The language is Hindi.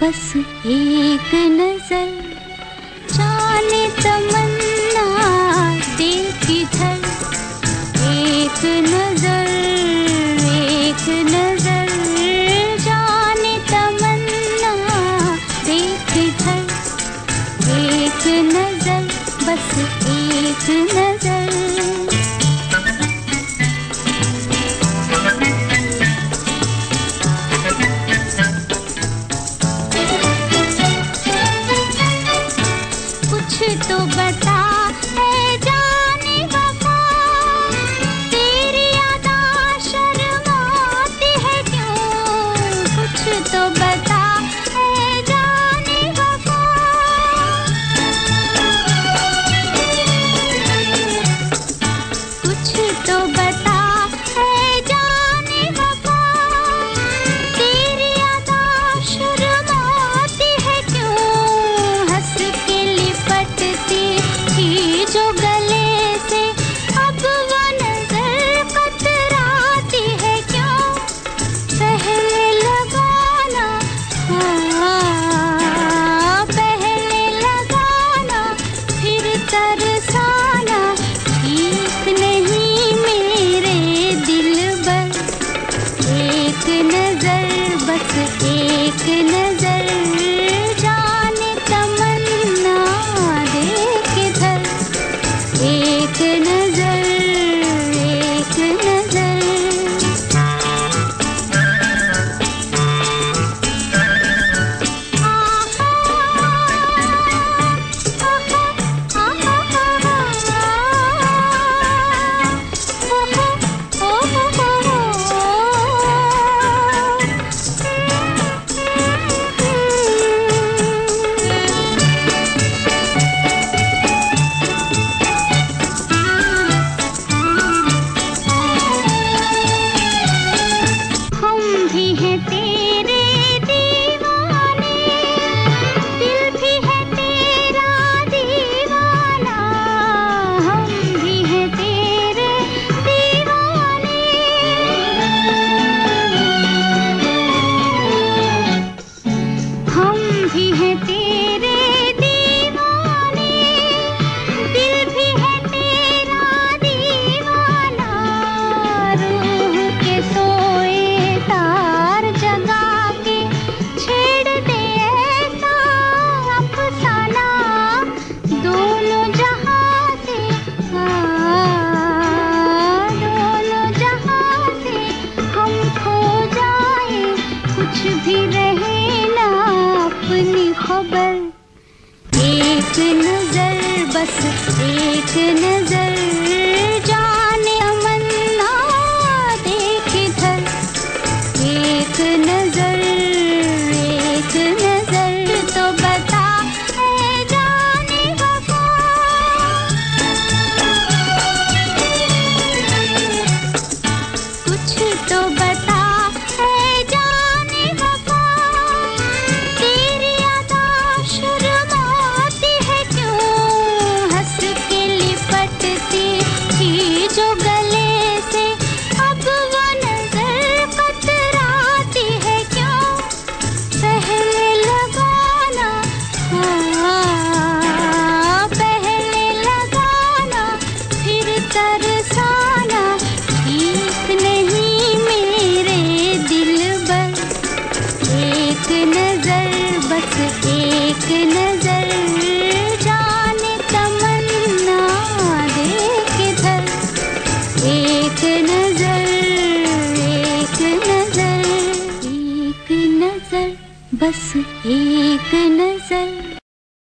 बस एक नजर। जाने तमन्ना देखी थ एक नजर एक नजर। जाने तमन्ना देखी थल एक नजर बस एक नजर। तो बच भी है तेरे दीवाने, दिल भी है तेरा दीवाना, रूह के सोए तार जगा के छेड़ दे ऐसा अफसाना, दोनों जहाँ से हाँ, दोनों जहाँ से हम खो जाए, कुछ भी रहे खबर। एक नज़र बस एक नज़र। बस एक नज़र